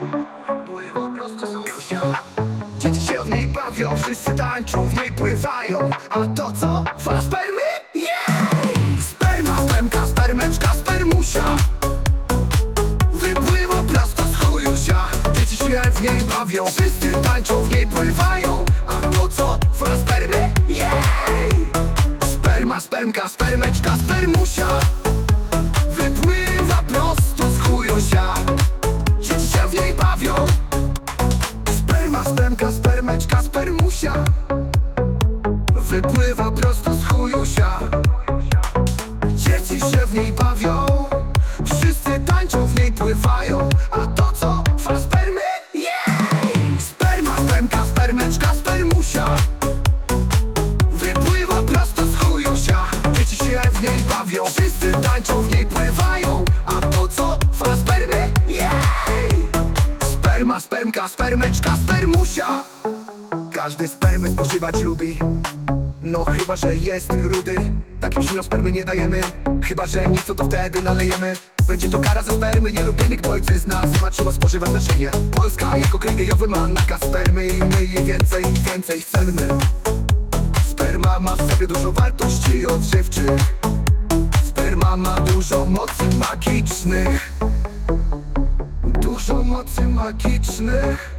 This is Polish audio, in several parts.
Bo chyba proste są Dzieci się w niej bawią, wszyscy tańczą, w niej pływają A to co? Fala spermy? Yeah! Sperma, spermka, spermeczka, spermusia Wypływa prosto z chujusia Dzieci się w niej bawią, wszyscy tańczą, w niej pływają A to co? Fala spermy? Yeah! Sperma, spermka, spermeczka, spermusia spermeczka, spermusia Wypływa prosto z chujusia. Dzieci się w niej bawią Wszyscy tańczą, w niej pływają Sperma, spermka, spermeczka, spermusia. Każdy spermy spożywać lubi. No chyba, że jest rudy. Takim silno spermy nie dajemy. Chyba, że nic, to wtedy nalejemy. Będzie to kara za spermy Nie lubimy, ojczyzna. Zima trzeba spożywać naczynie. Polska jako kraj gejowy ma nakaz spermy I my jej więcej, więcej chcemy. Sperma ma w sobie dużo wartości odżywczych. Sperma ma dużo mocy magicznych Dużo mocy magicznych.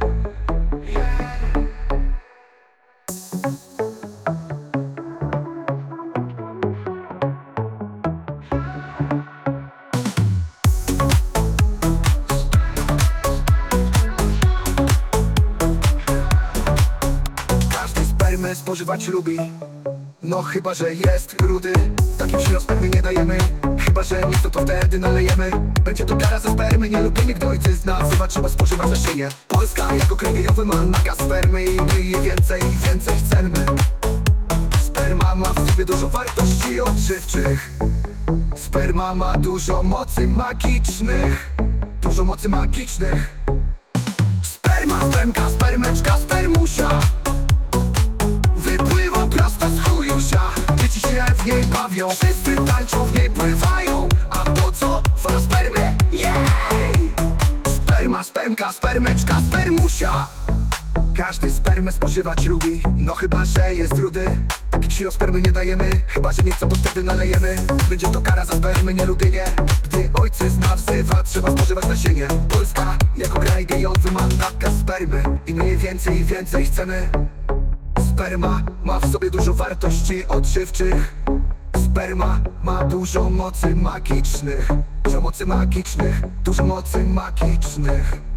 Spermę spożywać lubi. No chyba, że jest rudy. Takim silno spermy nie dajemy Chyba, że nic, to, to wtedy nalejemy. Będzie to kara za spermy Nie lubimy, gdy ojczyzna wzywa Trzeba spożywać na szyję. Polska jako kraj gejowy ma nakaz spermy I my jej więcej, więcej chcemy. Sperma ma w sobie dużo wartości odżywczych. Sperma ma dużo mocy magicznych. Dużo mocy magicznych. Sperma, spermka, spermeczka, bawią Wszyscy tańczą, w niej pływają. A to co? Fala spermy? Jej! Sperma, spermka, spermeczka, spermusia. Każdy spermę spożywać lubi. No chyba, że jest rudy. Takich sił spermy nie dajemy. Chyba, że nieco to wtedy nalejemy. Będzie to kara za spermy, nie lubienie Gdy ojczyzna wzywa, trzeba spożywać nasienie. Polska jako kraj gejowy ma nakaz spermy. I my jej więcej i więcej chcemy. Sperma ma w sobie dużo wartości odżywczych Sperma ma dużo mocy magicznych. Dużo mocy magicznych Dużo mocy magicznych